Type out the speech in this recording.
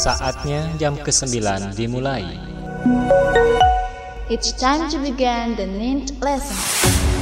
Saatnya jam ke-9 dimulai. It's time to begin the ninth lesson.